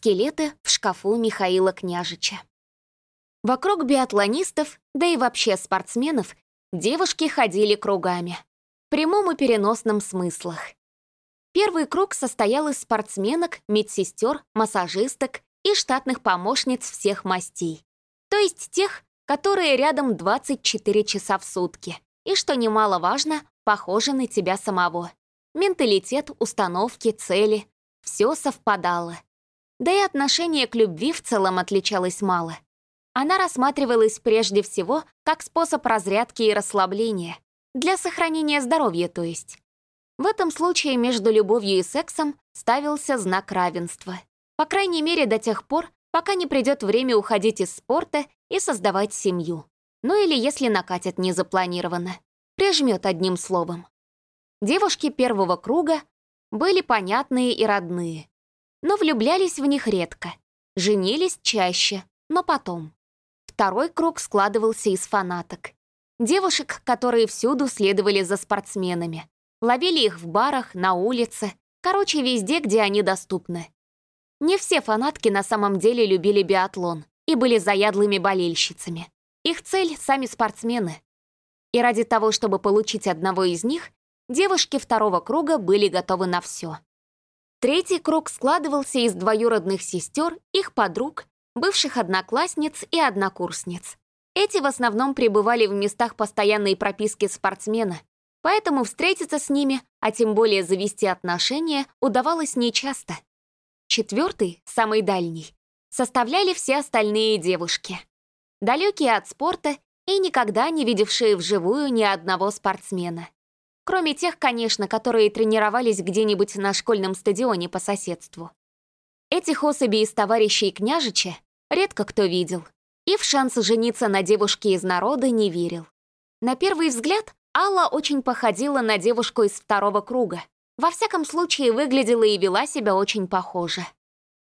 скелеты в шкафу Михаила Княжича. Вокруг биатлонистов, да и вообще спортсменов, девушки ходили кругами. В прямом и переносном смыслах. Первый круг состоял из спортсменок, медсестер, массажисток и штатных помощниц всех мастей. То есть тех, которые рядом 24 часа в сутки. И, что немаловажно, похожи на тебя самого. Менталитет, установки, цели — все совпадало. Да и отношение к любви в целом отличалось мало. Она рассматривалась прежде всего как способ разрядки и расслабления, для сохранения здоровья, то есть. В этом случае между любовью и сексом ставился знак равенства. По крайней мере, до тех пор, пока не придет время уходить из спорта и создавать семью. Ну или если накатит незапланированно. Прижмет одним словом. Девушки первого круга были понятные и родные, но влюблялись в них редко, женились чаще, но потом. Второй круг складывался из фанаток. Девушек, которые всюду следовали за спортсменами, ловили их в барах, на улице, короче, везде, где они доступны. Не все фанатки на самом деле любили биатлон и были заядлыми болельщицами. Их цель — сами спортсмены. И ради того, чтобы получить одного из них, девушки второго круга были готовы на все. Третий круг складывался из двоюродных сестер, их подруг, бывших одноклассниц и однокурсниц. Эти в основном пребывали в местах постоянной прописки спортсмена, поэтому встретиться с ними, а тем более завести отношения, удавалось нечасто. Четвертый, самый дальний, составляли все остальные девушки. Далекие от спорта и никогда не видевшие вживую ни одного спортсмена. Кроме тех, конечно, которые тренировались где-нибудь на школьном стадионе по соседству. Этих особей из товарищей княжича редко кто видел. И в шанс жениться на девушке из народа не верил. На первый взгляд Алла очень походила на девушку из второго круга. Во всяком случае, выглядела и вела себя очень похоже.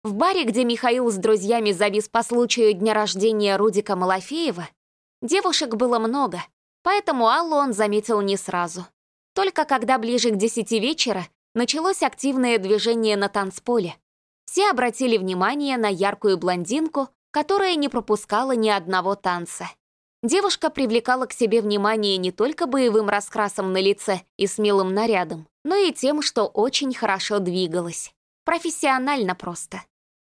В баре, где Михаил с друзьями завис по случаю дня рождения Рудика Малафеева, девушек было много, поэтому Аллу он заметил не сразу. Только когда ближе к десяти вечера началось активное движение на танцполе. Все обратили внимание на яркую блондинку, которая не пропускала ни одного танца. Девушка привлекала к себе внимание не только боевым раскрасом на лице и смелым нарядом, но и тем, что очень хорошо двигалась. Профессионально просто.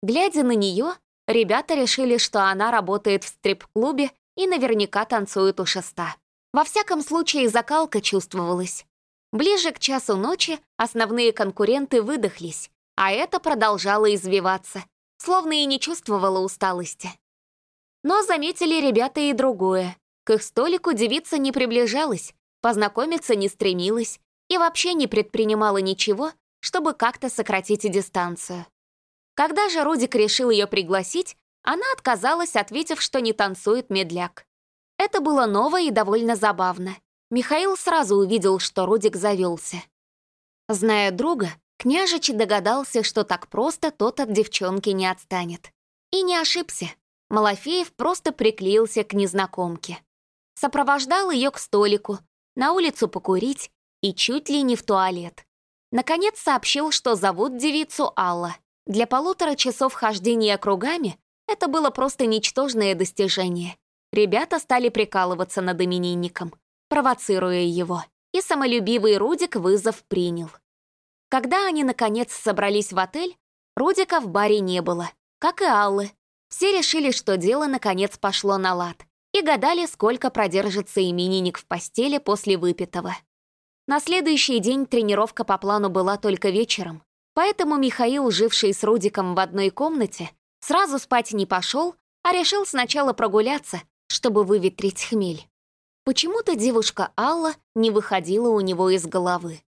Глядя на нее, ребята решили, что она работает в стрип-клубе и наверняка танцует у шеста. Во всяком случае, закалка чувствовалась. Ближе к часу ночи основные конкуренты выдохлись, а это продолжало извиваться, словно и не чувствовала усталости. Но заметили ребята и другое. К их столику девица не приближалась, познакомиться не стремилась и вообще не предпринимала ничего, чтобы как-то сократить дистанцию. Когда же Рудик решил ее пригласить, она отказалась, ответив, что не танцует медляк. Это было ново и довольно забавно. Михаил сразу увидел, что Рудик завелся. Зная друга, княжич догадался, что так просто тот от девчонки не отстанет. И не ошибся. Малафеев просто приклеился к незнакомке. Сопровождал ее к столику, на улицу покурить и чуть ли не в туалет. Наконец сообщил, что зовут девицу Алла. Для полутора часов хождения кругами это было просто ничтожное достижение. Ребята стали прикалываться над именинником провоцируя его, и самолюбивый Рудик вызов принял. Когда они, наконец, собрались в отель, Рудика в баре не было, как и Аллы. Все решили, что дело, наконец, пошло на лад, и гадали, сколько продержится именинник в постели после выпитого. На следующий день тренировка по плану была только вечером, поэтому Михаил, живший с Рудиком в одной комнате, сразу спать не пошел, а решил сначала прогуляться, чтобы выветрить хмель. Почему-то девушка Алла не выходила у него из головы.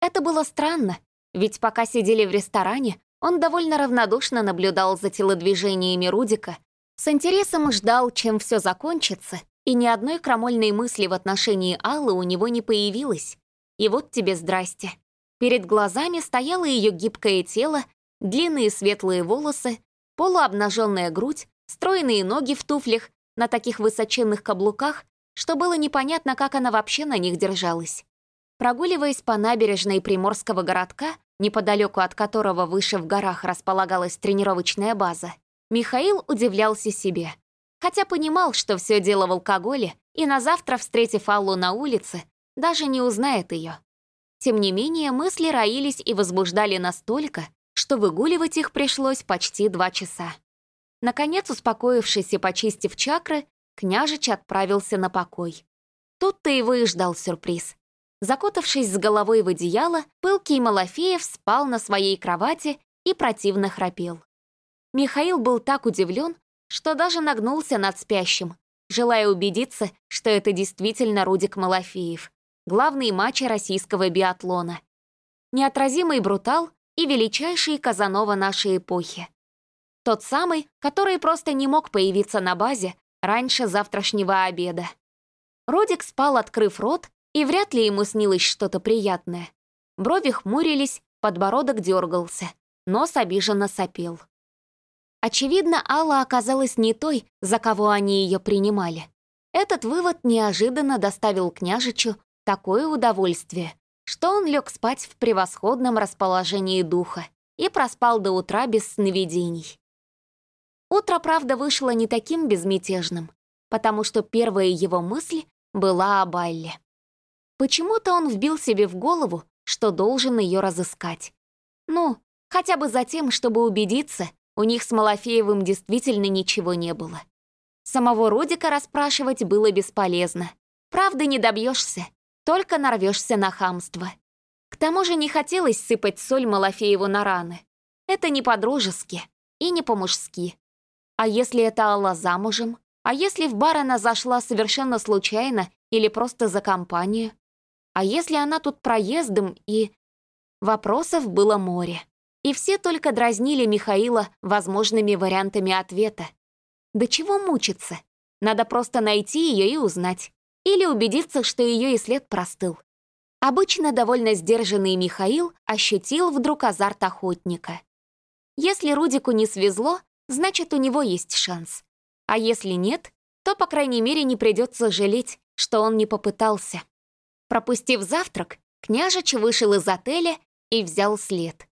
Это было странно, ведь пока сидели в ресторане, он довольно равнодушно наблюдал за телодвижениями Рудика, с интересом ждал, чем все закончится, и ни одной крамольной мысли в отношении Аллы у него не появилось. И вот тебе здрасте. Перед глазами стояло ее гибкое тело, длинные светлые волосы, полуобнаженная грудь, стройные ноги в туфлях на таких высоченных каблуках, что было непонятно, как она вообще на них держалась. Прогуливаясь по набережной приморского городка, неподалеку от которого выше в горах располагалась тренировочная база, Михаил удивлялся себе. Хотя понимал, что все дело в алкоголе, и на завтра, встретив Аллу на улице, даже не узнает ее. Тем не менее, мысли роились и возбуждали настолько, что выгуливать их пришлось почти два часа. Наконец, успокоившись и почистив чакры, княжич отправился на покой. Тут-то и ждал сюрприз. Закутавшись с головой в одеяло, пылкий Малафеев спал на своей кровати и противно храпел. Михаил был так удивлен, что даже нагнулся над спящим, желая убедиться, что это действительно Рудик Малафеев, главный матч российского биатлона. Неотразимый брутал и величайший Казанова нашей эпохи. Тот самый, который просто не мог появиться на базе раньше завтрашнего обеда. Родик спал, открыв рот, и вряд ли ему снилось что-то приятное. Брови хмурились, подбородок дергался, нос обиженно сопел. Очевидно, Алла оказалась не той, за кого они ее принимали. Этот вывод неожиданно доставил княжичу такое удовольствие, что он лег спать в превосходном расположении духа и проспал до утра без сновидений. Утро, правда, вышло не таким безмятежным, потому что первая его мысль была о Байле. Почему-то он вбил себе в голову, что должен ее разыскать. Ну, хотя бы за тем, чтобы убедиться, у них с Малафеевым действительно ничего не было. Самого Родика расспрашивать было бесполезно. Правды не добьешься, только нарвешься на хамство. К тому же не хотелось сыпать соль Малафееву на раны. Это не по-дружески и не по-мужски. А если это Алла замужем? А если в бар она зашла совершенно случайно или просто за компанию? А если она тут проездом и... Вопросов было море. И все только дразнили Михаила возможными вариантами ответа. Да чего мучиться? Надо просто найти ее и узнать. Или убедиться, что ее и след простыл. Обычно довольно сдержанный Михаил ощутил вдруг азарт охотника. Если Рудику не свезло, значит, у него есть шанс. А если нет, то, по крайней мере, не придется жалеть, что он не попытался. Пропустив завтрак, княжич вышел из отеля и взял след.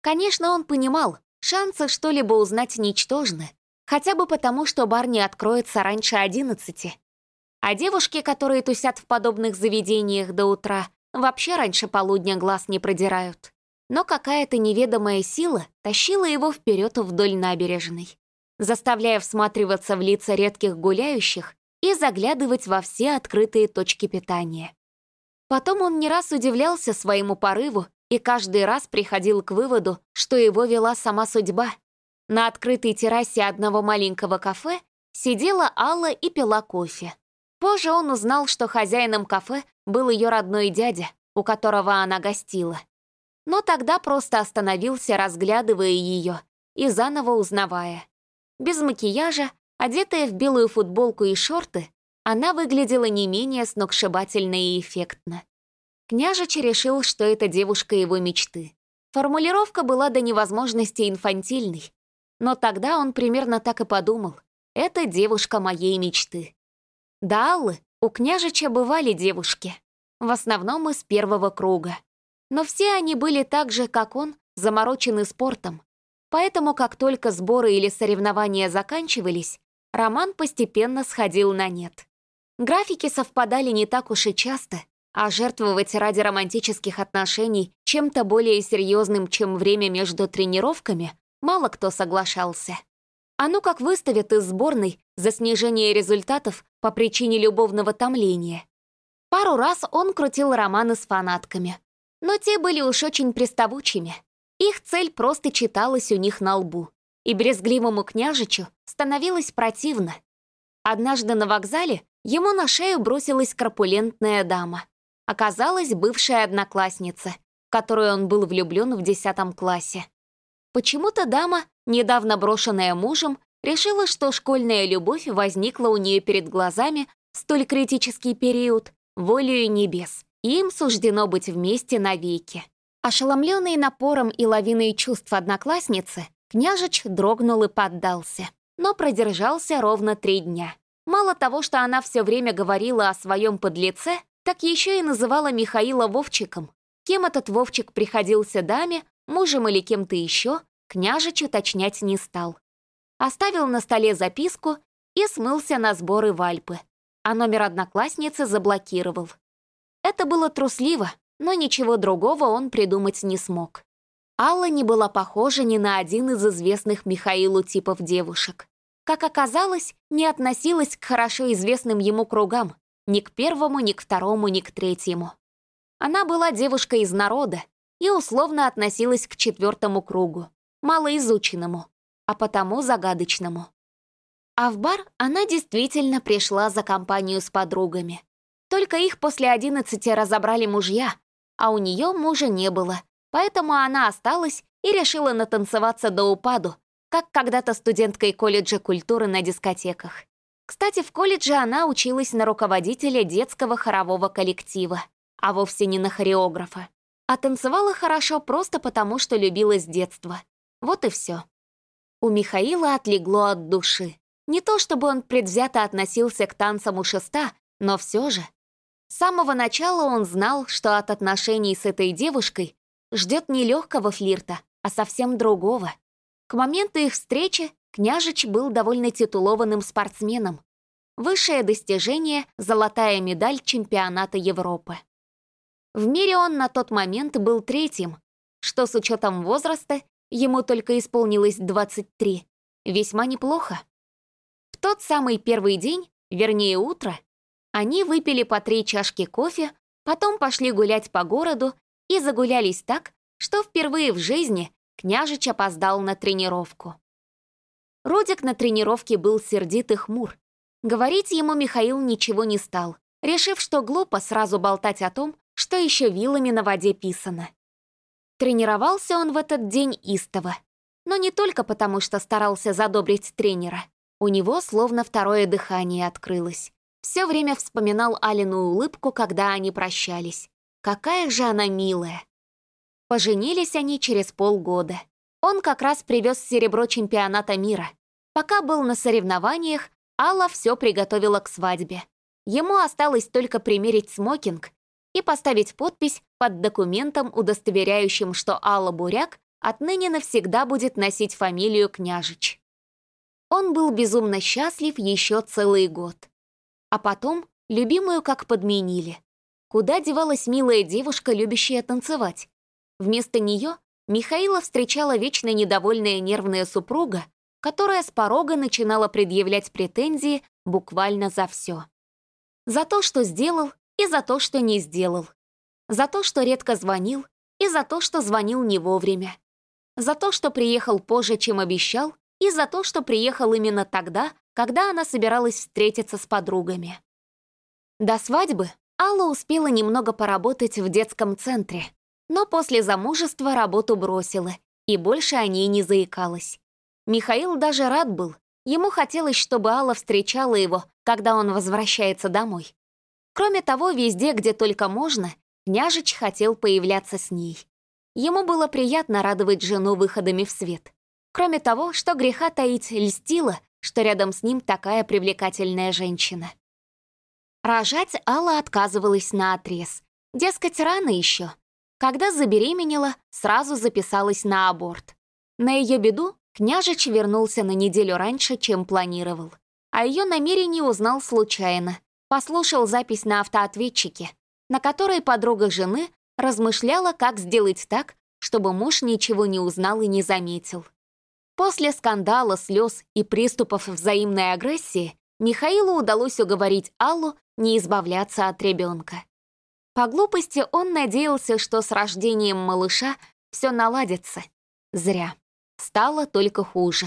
Конечно, он понимал, шансы что-либо узнать ничтожны, хотя бы потому, что бар не откроется раньше одиннадцати. А девушки, которые тусят в подобных заведениях до утра, вообще раньше полудня глаз не продирают. Но какая-то неведомая сила тащила его вперед вдоль набережной заставляя всматриваться в лица редких гуляющих и заглядывать во все открытые точки питания. Потом он не раз удивлялся своему порыву и каждый раз приходил к выводу, что его вела сама судьба. На открытой террасе одного маленького кафе сидела Алла и пила кофе. Позже он узнал, что хозяином кафе был ее родной дядя, у которого она гостила. Но тогда просто остановился, разглядывая ее и заново узнавая. Без макияжа, одетая в белую футболку и шорты, она выглядела не менее сногсшибательно и эффектно. Княжич решил, что это девушка его мечты. Формулировка была до невозможности инфантильной, но тогда он примерно так и подумал. Это девушка моей мечты. До Аллы у княжича бывали девушки, в основном из первого круга. Но все они были так же, как он, заморочены спортом, Поэтому, как только сборы или соревнования заканчивались, роман постепенно сходил на нет. Графики совпадали не так уж и часто, а жертвовать ради романтических отношений чем-то более серьезным, чем время между тренировками, мало кто соглашался. А ну как выставят из сборной за снижение результатов по причине любовного томления. Пару раз он крутил романы с фанатками, но те были уж очень приставучими — их цель просто читалась у них на лбу, и брезгливому княжичу становилось противно. Однажды на вокзале ему на шею бросилась корпулентная дама. Оказалась бывшая одноклассница, в которую он был влюблен в десятом классе. Почему-то дама, недавно брошенная мужем, решила, что школьная любовь возникла у нее перед глазами в столь критический период, волею небес, им суждено быть вместе навеки. Ошеломленный напором и лавиной чувств одноклассницы, княжич дрогнул и поддался, но продержался ровно три дня. Мало того, что она все время говорила о своем подлеце, так еще и называла Михаила Вовчиком. Кем этот Вовчик приходился даме, мужем или кем-то еще, княжич уточнять не стал. Оставил на столе записку и смылся на сборы в Альпы, а номер одноклассницы заблокировал. Это было трусливо, но ничего другого он придумать не смог. Алла не была похожа ни на один из известных Михаилу типов девушек. Как оказалось, не относилась к хорошо известным ему кругам, ни к первому, ни к второму, ни к третьему. Она была девушкой из народа и условно относилась к четвертому кругу, малоизученному, а потому загадочному. А в бар она действительно пришла за компанию с подругами. Только их после одиннадцати разобрали мужья, а у нее мужа не было, Поэтому она осталась и решила натанцеваться до упаду, как когда-то студенткой колледжа культуры на дискотеках. Кстати, в колледже она училась на руководителя детского хорового коллектива, а вовсе не на хореографа. А танцевала хорошо просто потому, что любила с детства. Вот и все. У Михаила отлегло от души. Не то чтобы он предвзято относился к танцам у шеста, но все же. С самого начала он знал, что от отношений с этой девушкой ждет не легкого флирта, а совсем другого. К моменту их встречи княжич был довольно титулованным спортсменом. Высшее достижение — золотая медаль чемпионата Европы. В мире он на тот момент был третьим, что с учетом возраста ему только исполнилось 23. Весьма неплохо. В тот самый первый день, вернее утро, они выпили по три чашки кофе, потом пошли гулять по городу и загулялись так, что впервые в жизни княжич опоздал на тренировку. Рудик на тренировке был сердит и хмур. Говорить ему Михаил ничего не стал, решив, что глупо сразу болтать о том, что еще вилами на воде писано. Тренировался он в этот день истово. Но не только потому, что старался задобрить тренера. У него словно второе дыхание открылось. Все время вспоминал Алину улыбку, когда они прощались. Какая же она милая. Поженились они через полгода. Он как раз привез серебро чемпионата мира. Пока был на соревнованиях, Алла все приготовила к свадьбе. Ему осталось только примерить смокинг и поставить подпись под документом, удостоверяющим, что Алла Буряк отныне навсегда будет носить фамилию Княжич. Он был безумно счастлив еще целый год. А потом любимую как подменили. Куда девалась милая девушка, любящая танцевать? Вместо нее Михаила встречала вечно недовольная нервная супруга, которая с порога начинала предъявлять претензии буквально за все. За то, что сделал, и за то, что не сделал. За то, что редко звонил, и за то, что звонил не вовремя. За то, что приехал позже, чем обещал, и за то, что приехал именно тогда, когда она собиралась встретиться с подругами. До свадьбы Алла успела немного поработать в детском центре, но после замужества работу бросила и больше о ней не заикалась. Михаил даже рад был. Ему хотелось, чтобы Алла встречала его, когда он возвращается домой. Кроме того, везде, где только можно, княжич хотел появляться с ней. Ему было приятно радовать жену выходами в свет. Кроме того, что греха таить льстило, что рядом с ним такая привлекательная женщина. Рожать Алла отказывалась на отрез. Дескать, рано еще. Когда забеременела, сразу записалась на аборт. На ее беду княжич вернулся на неделю раньше, чем планировал. О ее намерении узнал случайно. Послушал запись на автоответчике, на которой подруга жены размышляла, как сделать так, чтобы муж ничего не узнал и не заметил. После скандала, слез и приступов взаимной агрессии Михаилу удалось уговорить Аллу не избавляться от ребенка. По глупости он надеялся, что с рождением малыша все наладится. Зря. Стало только хуже.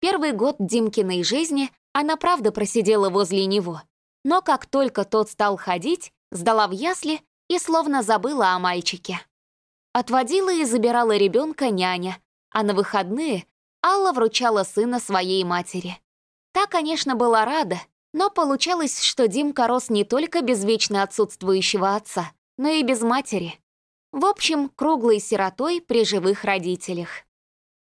Первый год Димкиной жизни она правда просидела возле него. Но как только тот стал ходить, сдала в ясли и словно забыла о мальчике. Отводила и забирала ребенка няня, а на выходные Алла вручала сына своей матери. Та, конечно, была рада, но получалось, что Димка рос не только без вечно отсутствующего отца, но и без матери. В общем, круглой сиротой при живых родителях.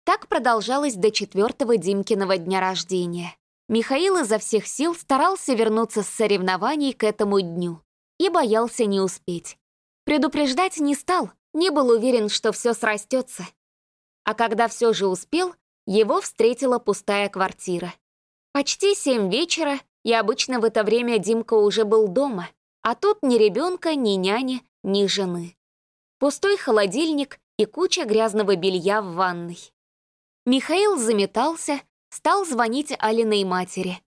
Так продолжалось до четвертого Димкиного дня рождения. Михаил изо всех сил старался вернуться с соревнований к этому дню. и боялся не успеть. Предупреждать не стал, не был уверен, что все срастется. А когда все же успел, его встретила пустая квартира. Почти семь вечера, и обычно в это время Димка уже был дома, а тут ни ребенка, ни няни, ни жены. Пустой холодильник и куча грязного белья в ванной. Михаил заметался, стал звонить Алиной матери.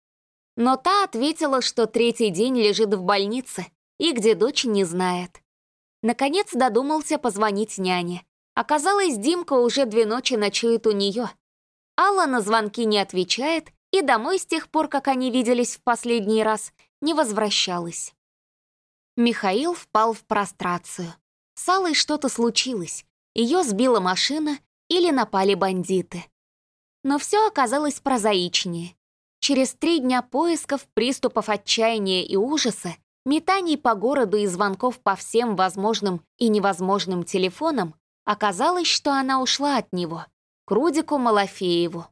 Но та ответила, что третий день лежит в больнице и где дочь не знает. Наконец додумался позвонить няне. Оказалось, Димка уже две ночи ночует у нее. Алла на звонки не отвечает и домой с тех пор, как они виделись в последний раз, не возвращалась. Михаил впал в прострацию. С Аллой что-то случилось. Ее сбила машина или напали бандиты. Но все оказалось прозаичнее. Через три дня поисков, приступов отчаяния и ужаса, метаний по городу и звонков по всем возможным и невозможным телефонам, оказалось, что она ушла от него, к Рудику Малафееву.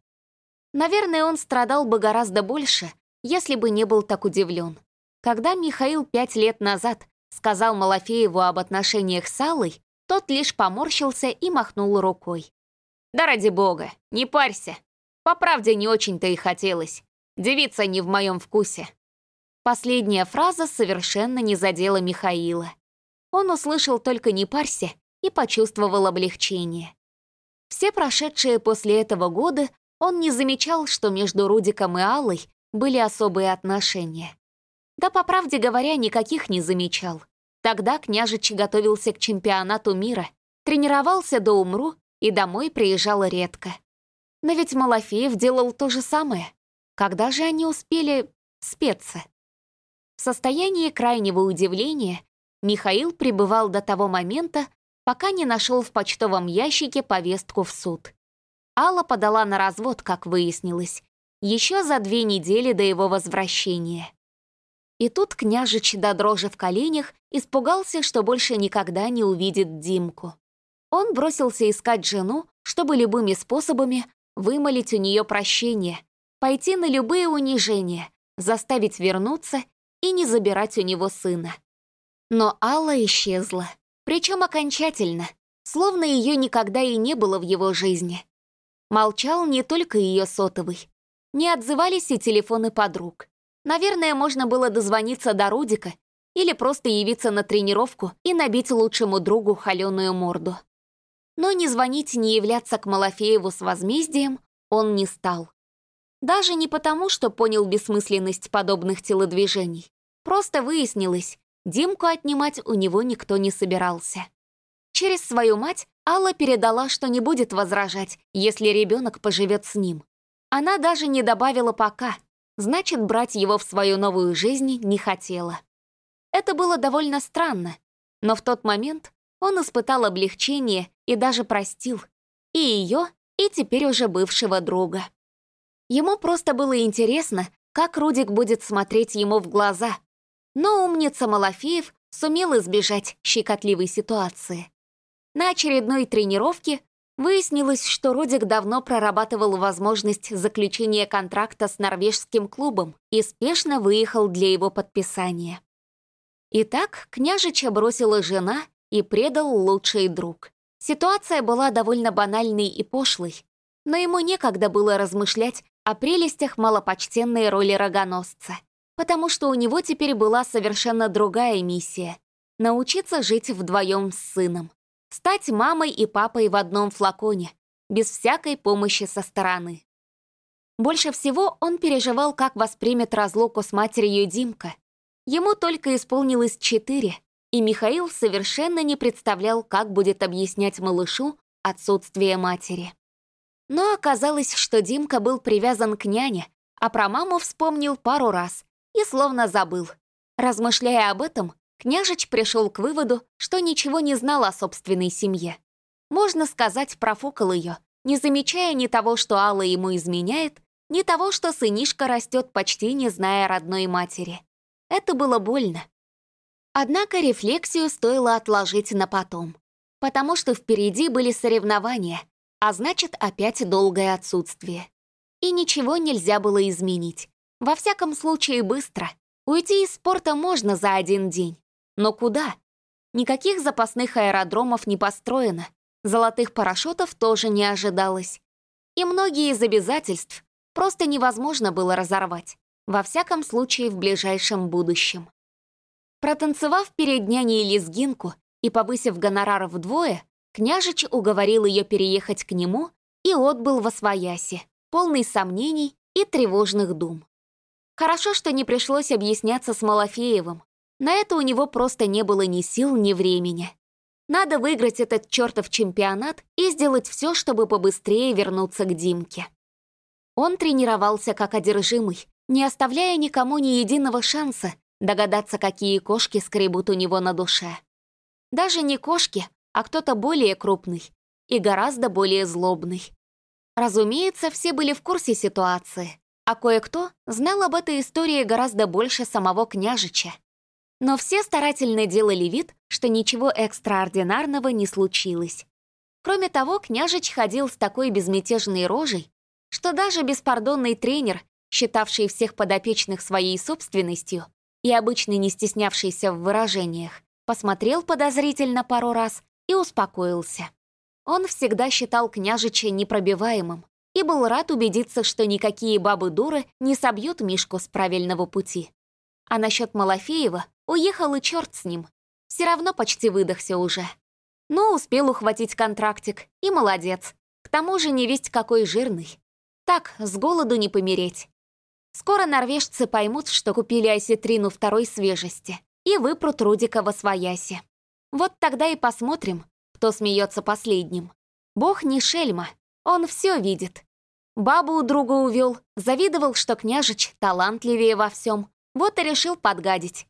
Наверное, он страдал бы гораздо больше, если бы не был так удивлен. Когда Михаил пять лет назад сказал Малафееву об отношениях с Аллой, тот лишь поморщился и махнул рукой. «Да ради бога, не парься. По правде не очень-то и хотелось. Девица не в моем вкусе». Последняя фраза совершенно не задела Михаила. Он услышал только «не парься» и почувствовал облегчение. Все прошедшие после этого годы он не замечал, что между Рудиком и Аллой были особые отношения. Да, по правде говоря, никаких не замечал. Тогда княжич готовился к чемпионату мира, тренировался до умру и домой приезжал редко. Но ведь Малафеев делал то же самое. Когда же они успели спеться? В состоянии крайнего удивления Михаил пребывал до того момента, пока не нашел в почтовом ящике повестку в суд. Алла подала на развод, как выяснилось, еще за две недели до его возвращения. И тут княжич до дрожи в коленях испугался, что больше никогда не увидит Димку. Он бросился искать жену, чтобы любыми способами вымолить у нее прощение, пойти на любые унижения, заставить вернуться и не забирать у него сына. Но Алла исчезла, причем окончательно, словно ее никогда и не было в его жизни. Молчал не только ее сотовый. Не отзывались и телефоны подруг. Наверное, можно было дозвониться до Рудика или просто явиться на тренировку и набить лучшему другу холеную морду. Но ни звонить, ни являться к Малафееву с возмездием он не стал. Даже не потому, что понял бессмысленность подобных телодвижений. Просто выяснилось, Димку отнимать у него никто не собирался. Через свою мать Алла передала, что не будет возражать, если ребенок поживет с ним. Она даже не добавила «пока», значит, брать его в свою новую жизнь не хотела. Это было довольно странно, но в тот момент он испытал облегчение и даже простил и ее, и теперь уже бывшего друга. Ему просто было интересно, как Рудик будет смотреть ему в глаза. Но умница Малафеев сумел избежать щекотливой ситуации. На очередной тренировке Выяснилось, что Рудик давно прорабатывал возможность заключения контракта с норвежским клубом и спешно выехал для его подписания. Итак, княжича бросила жена и предал лучший друг. Ситуация была довольно банальной и пошлой, но ему некогда было размышлять о прелестях малопочтенной роли рогоносца, потому что у него теперь была совершенно другая миссия — научиться жить вдвоем с сыном. Стать мамой и папой в одном флаконе, без всякой помощи со стороны. Больше всего он переживал, как воспримет разлуку с матерью Димка. Ему только исполнилось четыре, и Михаил совершенно не представлял, как будет объяснять малышу отсутствие матери. Но оказалось, что Димка был привязан к няне, а про маму вспомнил пару раз и словно забыл. Размышляя об этом, Княжич пришел к выводу, что ничего не знал о собственной семье. Можно сказать, профукал ее, не замечая ни того, что Алла ему изменяет, ни того, что сынишка растет почти не зная родной матери. Это было больно. Однако рефлексию стоило отложить на потом, потому что впереди были соревнования, а значит, опять долгое отсутствие. И ничего нельзя было изменить. Во всяком случае, быстро. Уйти из спорта можно за один день, Но куда? Никаких запасных аэродромов не построено, золотых парашютов тоже не ожидалось. И многие из обязательств просто невозможно было разорвать, во всяком случае в ближайшем будущем. Протанцевав перед няней лезгинку и повысив гонорар вдвое, княжич уговорил ее переехать к нему и отбыл во свояси, полный сомнений и тревожных дум. Хорошо, что не пришлось объясняться с Малафеевым. На это у него просто не было ни сил, ни времени. Надо выиграть этот чертов чемпионат и сделать все, чтобы побыстрее вернуться к Димке. Он тренировался как одержимый, не оставляя никому ни единого шанса догадаться, какие кошки скребут у него на душе. Даже не кошки, а кто-то более крупный и гораздо более злобный. Разумеется, все были в курсе ситуации, а кое-кто знал об этой истории гораздо больше самого княжича. Но все старательно делали вид, что ничего экстраординарного не случилось. Кроме того, княжич ходил с такой безмятежной рожей, что даже беспардонный тренер, считавший всех подопечных своей собственностью и обычно не стеснявшийся в выражениях, посмотрел подозрительно пару раз и успокоился. Он всегда считал княжича непробиваемым и был рад убедиться, что никакие бабы-дуры не собьют Мишку с правильного пути. А насчет Малафеева уехал и черт с ним. Все равно почти выдохся уже. Но успел ухватить контрактик, и молодец. К тому же не весть какой жирный. Так, с голоду не помереть. Скоро норвежцы поймут, что купили осетрину второй свежести и выпрут Рудика во свояси. Вот тогда и посмотрим, кто смеется последним. Бог не шельма, он все видит. Бабу у друга увел, завидовал, что княжич талантливее во всем, вот и решил подгадить.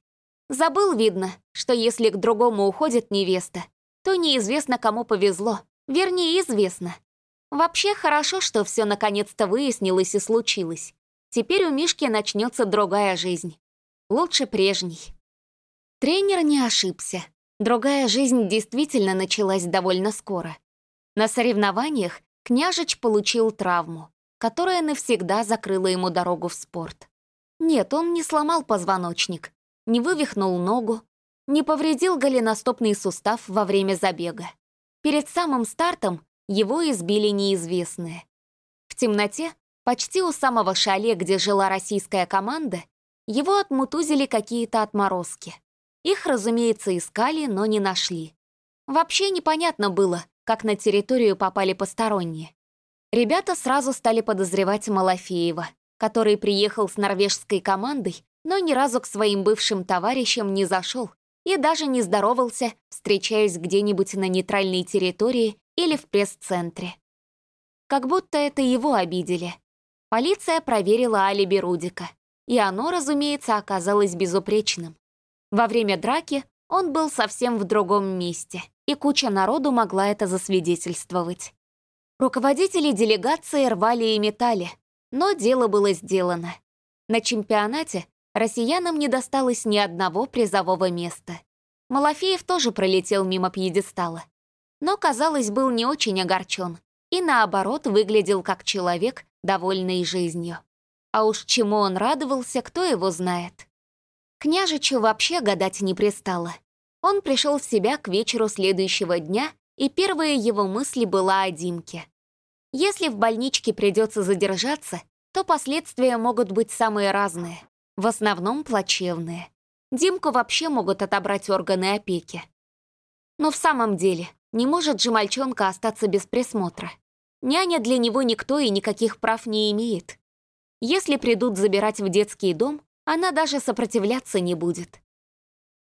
Забыл, видно, что если к другому уходит невеста, то неизвестно, кому повезло, вернее, известно. Вообще хорошо, что все наконец-то выяснилось и случилось. Теперь у Мишки начнется другая жизнь. Лучше прежней. Тренер не ошибся. Другая жизнь действительно началась довольно скоро. На соревнованиях княжич получил травму, которая навсегда закрыла ему дорогу в спорт. Нет, он не сломал позвоночник, не вывихнул ногу, не повредил голеностопный сустав во время забега. Перед самым стартом его избили неизвестные. В темноте Почти у самого шале, где жила российская команда, его отмутузили какие-то отморозки. Их, разумеется, искали, но не нашли. Вообще непонятно было, как на территорию попали посторонние. Ребята сразу стали подозревать Малафеева, который приехал с норвежской командой, но ни разу к своим бывшим товарищам не зашел и даже не здоровался, встречаясь где-нибудь на нейтральной территории или в пресс-центре. Как будто это его обидели. Полиция проверила алиби Рудика, и оно, разумеется, оказалось безупречным. Во время драки он был совсем в другом месте, и куча народу могла это засвидетельствовать. Руководители делегации рвали и метали, но дело было сделано. На чемпионате россиянам не досталось ни одного призового места. Малафеев тоже пролетел мимо пьедестала. Но, казалось, был не очень огорчен и, наоборот, выглядел как человек, довольный жизнью. А уж чему он радовался, кто его знает. Княжичу вообще гадать не пристало. Он пришел в себя к вечеру следующего дня, и первая его мысль была о Димке. Если в больничке придется задержаться, то последствия могут быть самые разные, в основном плачевные. Димку вообще могут отобрать органы опеки. Но в самом деле, не может же мальчонка остаться без присмотра. Няня для него никто и никаких прав не имеет. Если придут забирать в детский дом, она даже сопротивляться не будет.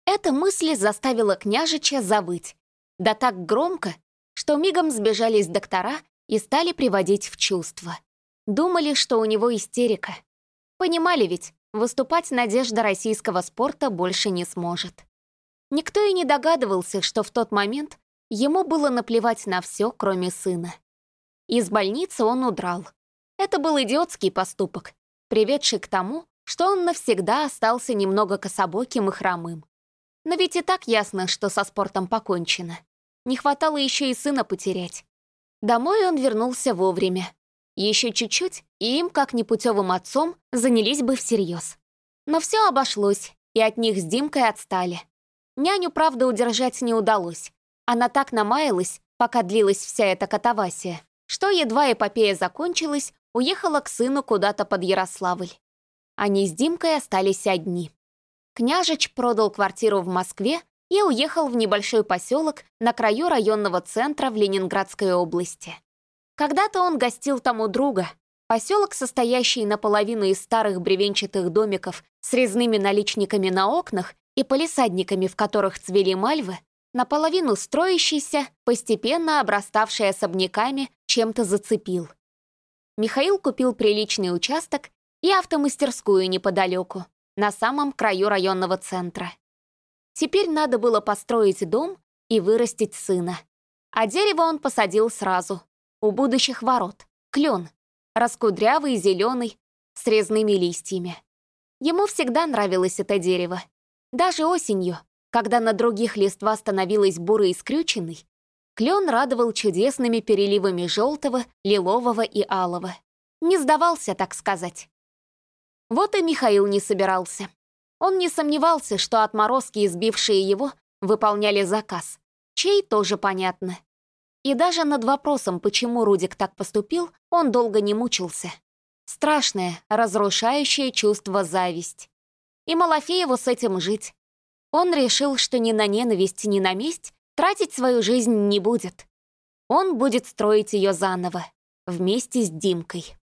Эта мысль заставила княжича завыть. Да так громко, что мигом сбежались доктора и стали приводить в чувство. Думали, что у него истерика. Понимали ведь, выступать надежда российского спорта больше не сможет. Никто и не догадывался, что в тот момент ему было наплевать на все, кроме сына. Из больницы он удрал. Это был идиотский поступок, приведший к тому, что он навсегда остался немного кособоким и хромым. Но ведь и так ясно, что со спортом покончено. Не хватало еще и сына потерять. Домой он вернулся вовремя. Еще чуть-чуть, и им, как непутевым отцом, занялись бы всерьез. Но все обошлось, и от них с Димкой отстали. Няню, правда, удержать не удалось. Она так намаялась, пока длилась вся эта катавасия, что едва эпопея закончилась, уехала к сыну куда-то под Ярославль. Они с Димкой остались одни. Княжич продал квартиру в Москве и уехал в небольшой поселок на краю районного центра в Ленинградской области. Когда-то он гостил там у друга. Поселок, состоящий наполовину из старых бревенчатых домиков с резными наличниками на окнах и полисадниками, в которых цвели мальвы, наполовину строящийся, постепенно обраставший особняками, чем-то зацепил. Михаил купил приличный участок и автомастерскую неподалеку, на самом краю районного центра. Теперь надо было построить дом и вырастить сына. А дерево он посадил сразу, у будущих ворот, клен, раскудрявый, зеленый, с резными листьями. Ему всегда нравилось это дерево. Даже осенью, когда на других листва становилась бурой и скрюченной, клен радовал чудесными переливами желтого, лилового и алого. Не сдавался, так сказать. Вот и Михаил не собирался. Он не сомневался, что отморозки, избившие его, выполняли заказ. Чей тоже понятно. И даже над вопросом, почему Рудик так поступил, он долго не мучился. Страшное, разрушающее чувство зависть. И Малафееву с этим жить. Он решил, что ни на ненависть, ни на месть тратить свою жизнь не будет. Он будет строить ее заново, вместе с Димкой.